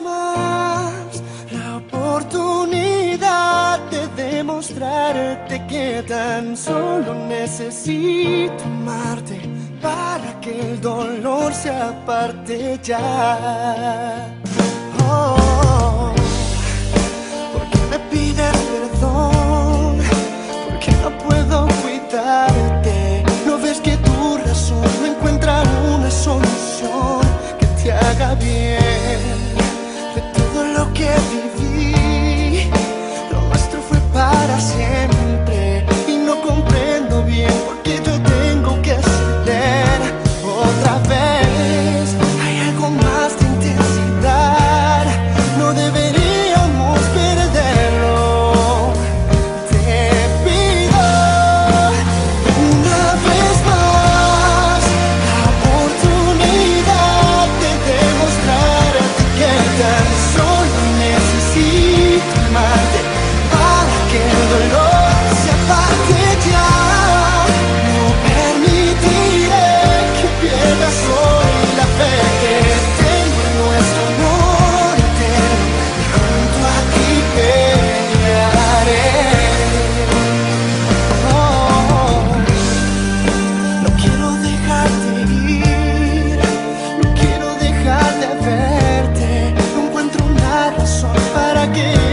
la oportunidad de demostrarte que tan solo necesito amarte para que el dolor se aparte ya. again.